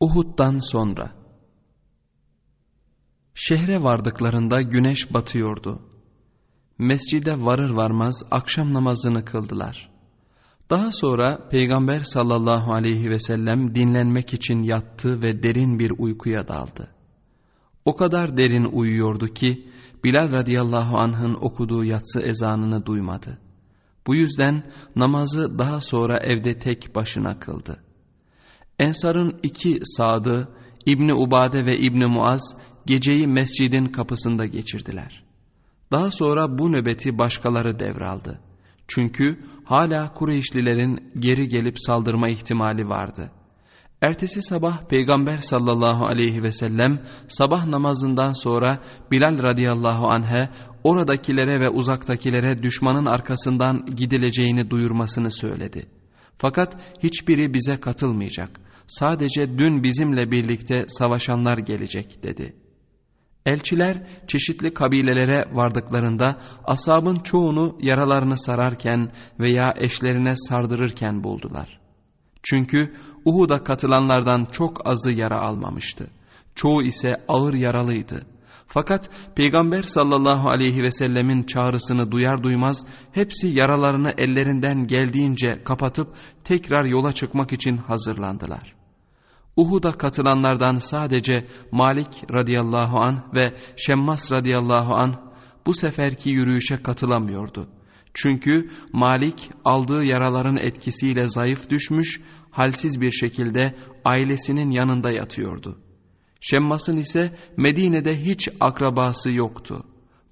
Uhud'dan sonra Şehre vardıklarında güneş batıyordu. Mescide varır varmaz akşam namazını kıldılar. Daha sonra Peygamber sallallahu aleyhi ve sellem dinlenmek için yattı ve derin bir uykuya daldı. O kadar derin uyuyordu ki Bilal radıyallahu anh'ın okuduğu yatsı ezanını duymadı. Bu yüzden namazı daha sonra evde tek başına kıldı. Ensar'ın iki sadı İbni Ubade ve İbni Muaz geceyi mescidin kapısında geçirdiler. Daha sonra bu nöbeti başkaları devraldı. Çünkü hala Kureyşlilerin geri gelip saldırma ihtimali vardı. Ertesi sabah Peygamber sallallahu aleyhi ve sellem sabah namazından sonra Bilal radıyallahu anh'e oradakilere ve uzaktakilere düşmanın arkasından gidileceğini duyurmasını söyledi. Fakat hiçbiri bize katılmayacak. Sadece dün bizimle birlikte savaşanlar gelecek dedi. Elçiler çeşitli kabilelere vardıklarında asabın çoğunu yaralarını sararken veya eşlerine sardırırken buldular. Çünkü Uhud'a katılanlardan çok azı yara almamıştı. Çoğu ise ağır yaralıydı. Fakat Peygamber sallallahu aleyhi ve sellemin çağrısını duyar duymaz hepsi yaralarını ellerinden geldiğince kapatıp tekrar yola çıkmak için hazırlandılar. Uhud'a katılanlardan sadece Malik radıyallahu an ve Şemmas radıyallahu an bu seferki yürüyüşe katılamıyordu. Çünkü Malik aldığı yaraların etkisiyle zayıf düşmüş, halsiz bir şekilde ailesinin yanında yatıyordu. Şemmas'ın ise Medine'de hiç akrabası yoktu.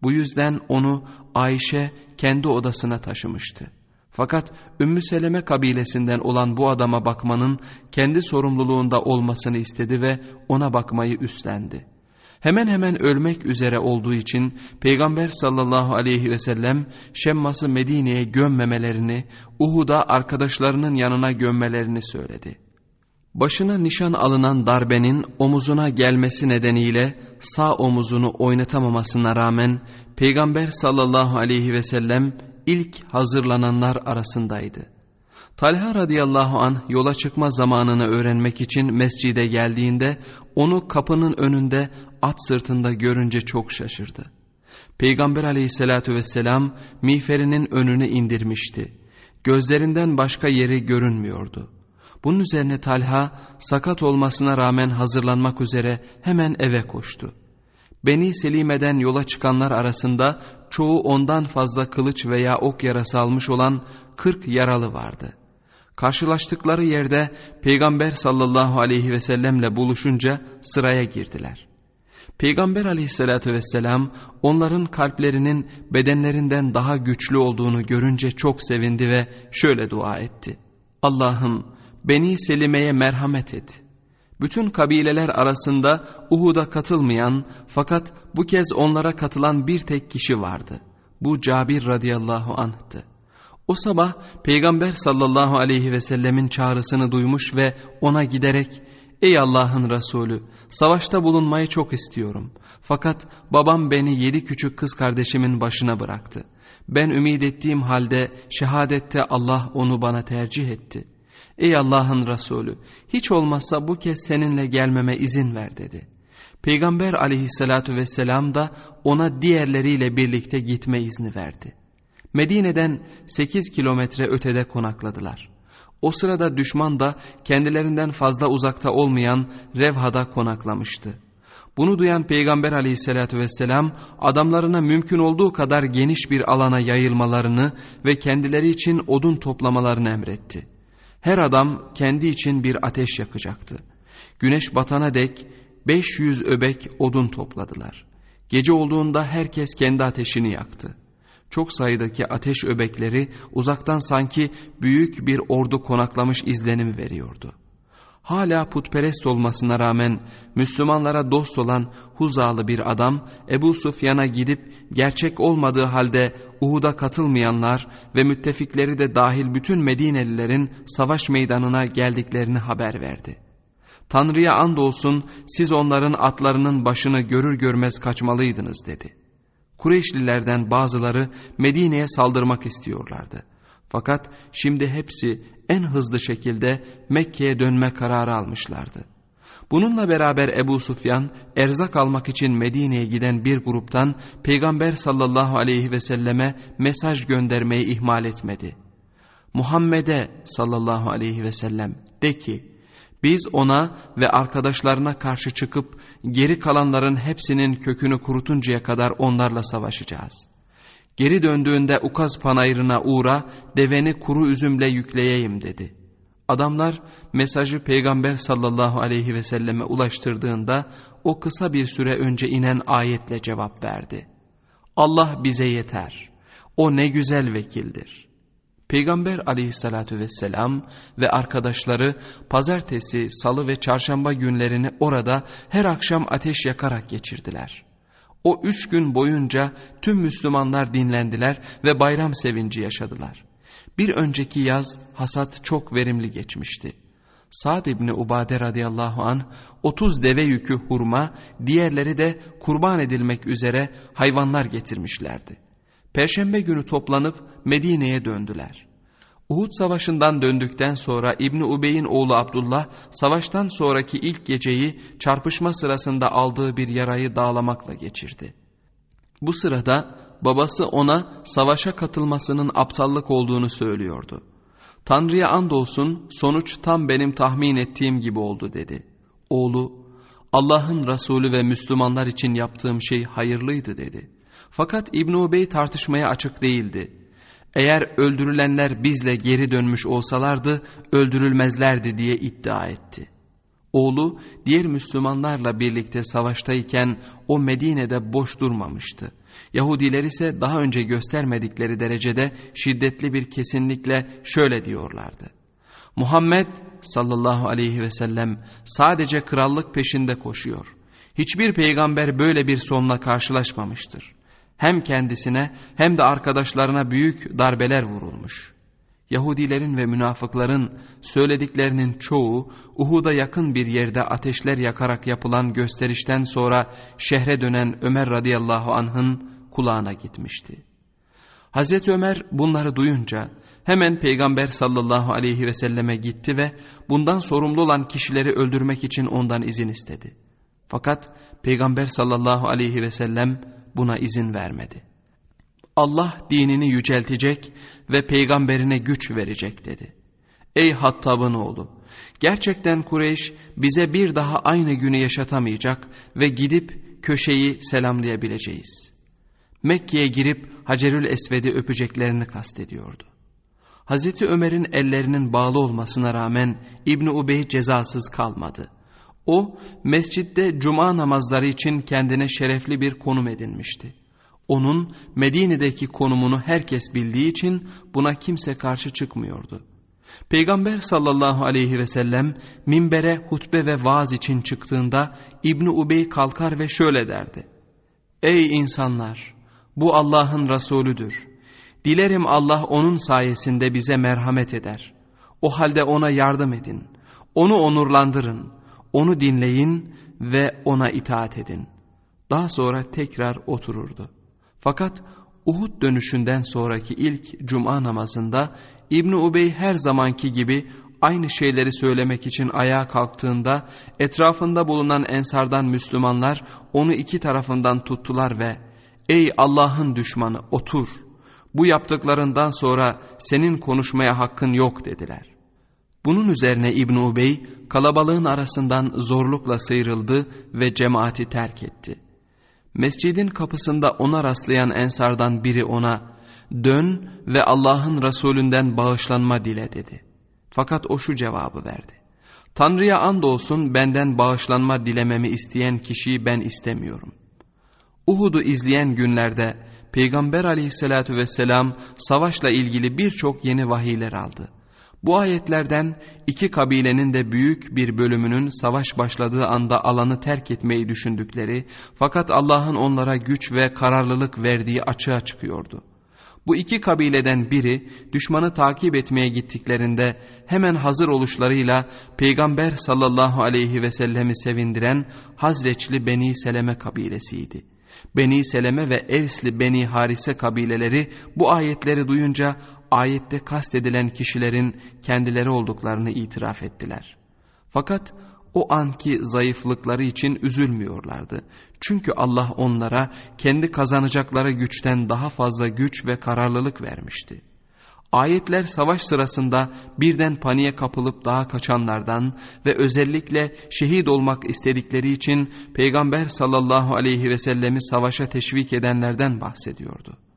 Bu yüzden onu Ayşe kendi odasına taşımıştı. Fakat Ümmü Seleme kabilesinden olan bu adama bakmanın kendi sorumluluğunda olmasını istedi ve ona bakmayı üstlendi. Hemen hemen ölmek üzere olduğu için Peygamber sallallahu aleyhi ve sellem Şemmas'ı Medine'ye gömmemelerini, Uhud'a arkadaşlarının yanına gömmelerini söyledi. Başına nişan alınan darbenin omuzuna gelmesi nedeniyle sağ omuzunu oynatamamasına rağmen Peygamber sallallahu aleyhi ve sellem ilk hazırlananlar arasındaydı. Talha radıyallahu an yola çıkma zamanını öğrenmek için mescide geldiğinde onu kapının önünde at sırtında görünce çok şaşırdı. Peygamber aleyhissalatü vesselam miğferinin önünü indirmişti. Gözlerinden başka yeri görünmüyordu. Bunun üzerine Talha sakat olmasına rağmen hazırlanmak üzere hemen eve koştu. Beni Selime'den yola çıkanlar arasında çoğu ondan fazla kılıç veya ok yarası almış olan kırk yaralı vardı. Karşılaştıkları yerde Peygamber sallallahu aleyhi ve sellemle buluşunca sıraya girdiler. Peygamber aleyhissalatü vesselam onların kalplerinin bedenlerinden daha güçlü olduğunu görünce çok sevindi ve şöyle dua etti. Allah'ım Beni Selime'ye merhamet et.'' Bütün kabileler arasında Uhud'a katılmayan fakat bu kez onlara katılan bir tek kişi vardı. Bu Cabir radıyallahu anh'tı. O sabah Peygamber sallallahu aleyhi ve sellemin çağrısını duymuş ve ona giderek ''Ey Allah'ın Resulü savaşta bulunmayı çok istiyorum. Fakat babam beni yedi küçük kız kardeşimin başına bıraktı. Ben ümit ettiğim halde şehadette Allah onu bana tercih etti.'' Ey Allah'ın Resulü hiç olmazsa bu kez seninle gelmeme izin ver dedi. Peygamber aleyhissalatü vesselam da ona diğerleriyle birlikte gitme izni verdi. Medine'den 8 kilometre ötede konakladılar. O sırada düşman da kendilerinden fazla uzakta olmayan Revha'da konaklamıştı. Bunu duyan Peygamber aleyhissalatü vesselam adamlarına mümkün olduğu kadar geniş bir alana yayılmalarını ve kendileri için odun toplamalarını emretti. Her adam kendi için bir ateş yakacaktı. Güneş batana dek 500 öbek odun topladılar. Gece olduğunda herkes kendi ateşini yaktı. Çok sayıdaki ateş öbekleri uzaktan sanki büyük bir ordu konaklamış izlenimi veriyordu. Hala putperest olmasına rağmen Müslümanlara dost olan Huzalı bir adam Ebu Sufyan'a gidip gerçek olmadığı halde Uhud'a katılmayanlar ve müttefikleri de dahil bütün Medinelilerin savaş meydanına geldiklerini haber verdi. Tanrı'ya andolsun siz onların atlarının başını görür görmez kaçmalıydınız dedi. Kureyşlilerden bazıları Medine'ye saldırmak istiyorlardı. Fakat şimdi hepsi en hızlı şekilde Mekke'ye dönme kararı almışlardı. Bununla beraber Ebu Sufyan erzak almak için Medine'ye giden bir gruptan Peygamber sallallahu aleyhi ve selleme mesaj göndermeyi ihmal etmedi. Muhammed'e sallallahu aleyhi ve sellem de ki biz ona ve arkadaşlarına karşı çıkıp geri kalanların hepsinin kökünü kurutuncaya kadar onlarla savaşacağız. Geri döndüğünde Ukaz panayırına uğra deveni kuru üzümle yükleyeyim dedi. Adamlar mesajı Peygamber sallallahu aleyhi ve selleme ulaştırdığında o kısa bir süre önce inen ayetle cevap verdi. Allah bize yeter. O ne güzel vekildir. Peygamber aleyhissalatü vesselam ve arkadaşları pazartesi, salı ve çarşamba günlerini orada her akşam ateş yakarak geçirdiler. O üç gün boyunca tüm Müslümanlar dinlendiler ve bayram sevinci yaşadılar. Bir önceki yaz hasat çok verimli geçmişti. Sa'd İbni Ubade radıyallahu an 30 deve yükü hurma, diğerleri de kurban edilmek üzere hayvanlar getirmişlerdi. Perşembe günü toplanıp Medine'ye döndüler. Uhud savaşından döndükten sonra İbni Ubey'in oğlu Abdullah savaştan sonraki ilk geceyi çarpışma sırasında aldığı bir yarayı dağlamakla geçirdi. Bu sırada babası ona savaşa katılmasının aptallık olduğunu söylüyordu. Tanrı'ya andolsun sonuç tam benim tahmin ettiğim gibi oldu dedi. Oğlu Allah'ın Resulü ve Müslümanlar için yaptığım şey hayırlıydı dedi. Fakat İbn Ubey tartışmaya açık değildi. Eğer öldürülenler bizle geri dönmüş olsalardı öldürülmezlerdi diye iddia etti. Oğlu diğer Müslümanlarla birlikte savaştayken o Medine'de boş durmamıştı. Yahudiler ise daha önce göstermedikleri derecede şiddetli bir kesinlikle şöyle diyorlardı. Muhammed sallallahu aleyhi ve sellem sadece krallık peşinde koşuyor. Hiçbir peygamber böyle bir sonla karşılaşmamıştır. Hem kendisine hem de arkadaşlarına büyük darbeler vurulmuş. Yahudilerin ve münafıkların söylediklerinin çoğu Uhud'a yakın bir yerde ateşler yakarak yapılan gösterişten sonra şehre dönen Ömer radıyallahu anh'ın kulağına gitmişti. Hazreti Ömer bunları duyunca hemen Peygamber sallallahu aleyhi ve selleme gitti ve bundan sorumlu olan kişileri öldürmek için ondan izin istedi. Fakat Peygamber sallallahu aleyhi ve sellem buna izin vermedi. Allah dinini yüceltecek ve peygamberine güç verecek dedi. Ey Hattab'ın oğlu! Gerçekten Kureyş bize bir daha aynı günü yaşatamayacak ve gidip köşeyi selamlayabileceğiz. Mekke'ye girip Hacerül Esved'i öpeceklerini kastediyordu. Hazreti Ömer'in ellerinin bağlı olmasına rağmen İbni Ubey cezasız kalmadı. O mescitte cuma namazları için kendine şerefli bir konum edinmişti. Onun Medine'deki konumunu herkes bildiği için buna kimse karşı çıkmıyordu. Peygamber sallallahu aleyhi ve sellem minbere hutbe ve vaaz için çıktığında İbni Ubey kalkar ve şöyle derdi. Ey insanlar! Bu Allah'ın Resulüdür. Dilerim Allah onun sayesinde bize merhamet eder. O halde ona yardım edin. Onu onurlandırın. Onu dinleyin ve ona itaat edin. Daha sonra tekrar otururdu. Fakat Uhud dönüşünden sonraki ilk cuma namazında İbni Ubey her zamanki gibi aynı şeyleri söylemek için ayağa kalktığında etrafında bulunan ensardan Müslümanlar onu iki tarafından tuttular ve ''Ey Allah'ın düşmanı otur, bu yaptıklarından sonra senin konuşmaya hakkın yok.'' dediler. Bunun üzerine İbn Ubey kalabalığın arasından zorlukla sıyrıldı ve cemaati terk etti. Mescidin kapısında ona rastlayan ensardan biri ona dön ve Allah'ın Resulünden bağışlanma dile dedi. Fakat o şu cevabı verdi. Tanrı'ya andolsun benden bağışlanma dilememi isteyen kişiyi ben istemiyorum. Uhud'u izleyen günlerde Peygamber aleyhissalatü vesselam savaşla ilgili birçok yeni vahiyler aldı. Bu ayetlerden iki kabilenin de büyük bir bölümünün savaş başladığı anda alanı terk etmeyi düşündükleri fakat Allah'ın onlara güç ve kararlılık verdiği açığa çıkıyordu. Bu iki kabileden biri düşmanı takip etmeye gittiklerinde hemen hazır oluşlarıyla Peygamber sallallahu aleyhi ve sellemi sevindiren Hazreçli Beni Seleme kabilesiydi. Beni Seleme ve Evsli Beni Harise kabileleri bu ayetleri duyunca ayette kastedilen kişilerin kendileri olduklarını itiraf ettiler. Fakat o anki zayıflıkları için üzülmüyorlardı. Çünkü Allah onlara kendi kazanacakları güçten daha fazla güç ve kararlılık vermişti. Ayetler savaş sırasında birden paniğe kapılıp daha kaçanlardan ve özellikle şehit olmak istedikleri için Peygamber sallallahu aleyhi ve sellemi savaşa teşvik edenlerden bahsediyordu.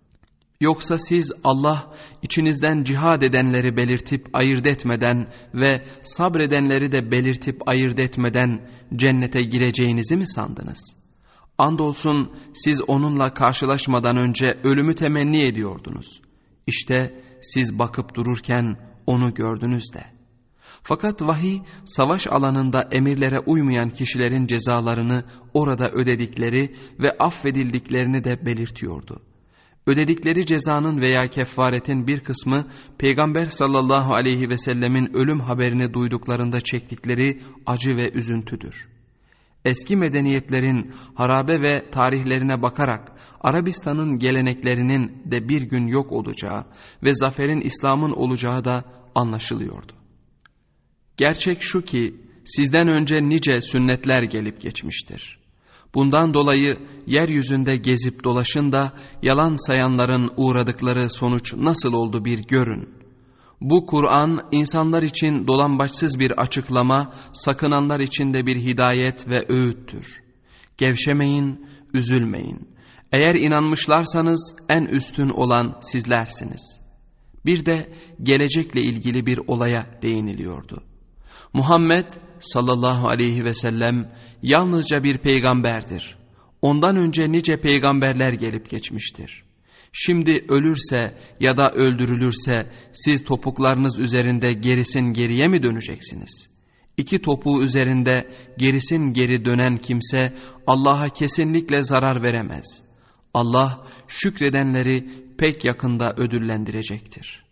Yoksa siz Allah içinizden cihad edenleri belirtip ayırt etmeden ve sabredenleri de belirtip ayırt etmeden cennete gireceğinizi mi sandınız? Andolsun siz onunla karşılaşmadan önce ölümü temenni ediyordunuz. İşte siz bakıp dururken onu gördünüz de. Fakat vahiy savaş alanında emirlere uymayan kişilerin cezalarını orada ödedikleri ve affedildiklerini de belirtiyordu. Ödedikleri cezanın veya kefaretin bir kısmı Peygamber sallallahu aleyhi ve sellemin ölüm haberini duyduklarında çektikleri acı ve üzüntüdür. Eski medeniyetlerin harabe ve tarihlerine bakarak Arabistan'ın geleneklerinin de bir gün yok olacağı ve zaferin İslam'ın olacağı da anlaşılıyordu. Gerçek şu ki sizden önce nice sünnetler gelip geçmiştir. Bundan dolayı yeryüzünde gezip dolaşın da yalan sayanların uğradıkları sonuç nasıl oldu bir görün. Bu Kur'an insanlar için dolambaçsız bir açıklama, sakınanlar için de bir hidayet ve öğüttür. Gevşemeyin, üzülmeyin. Eğer inanmışlarsanız en üstün olan sizlersiniz. Bir de gelecekle ilgili bir olaya değiniliyordu. Muhammed sallallahu aleyhi ve sellem yalnızca bir peygamberdir. Ondan önce nice peygamberler gelip geçmiştir. Şimdi ölürse ya da öldürülürse siz topuklarınız üzerinde gerisin geriye mi döneceksiniz? İki topuğu üzerinde gerisin geri dönen kimse Allah'a kesinlikle zarar veremez. Allah şükredenleri pek yakında ödüllendirecektir.''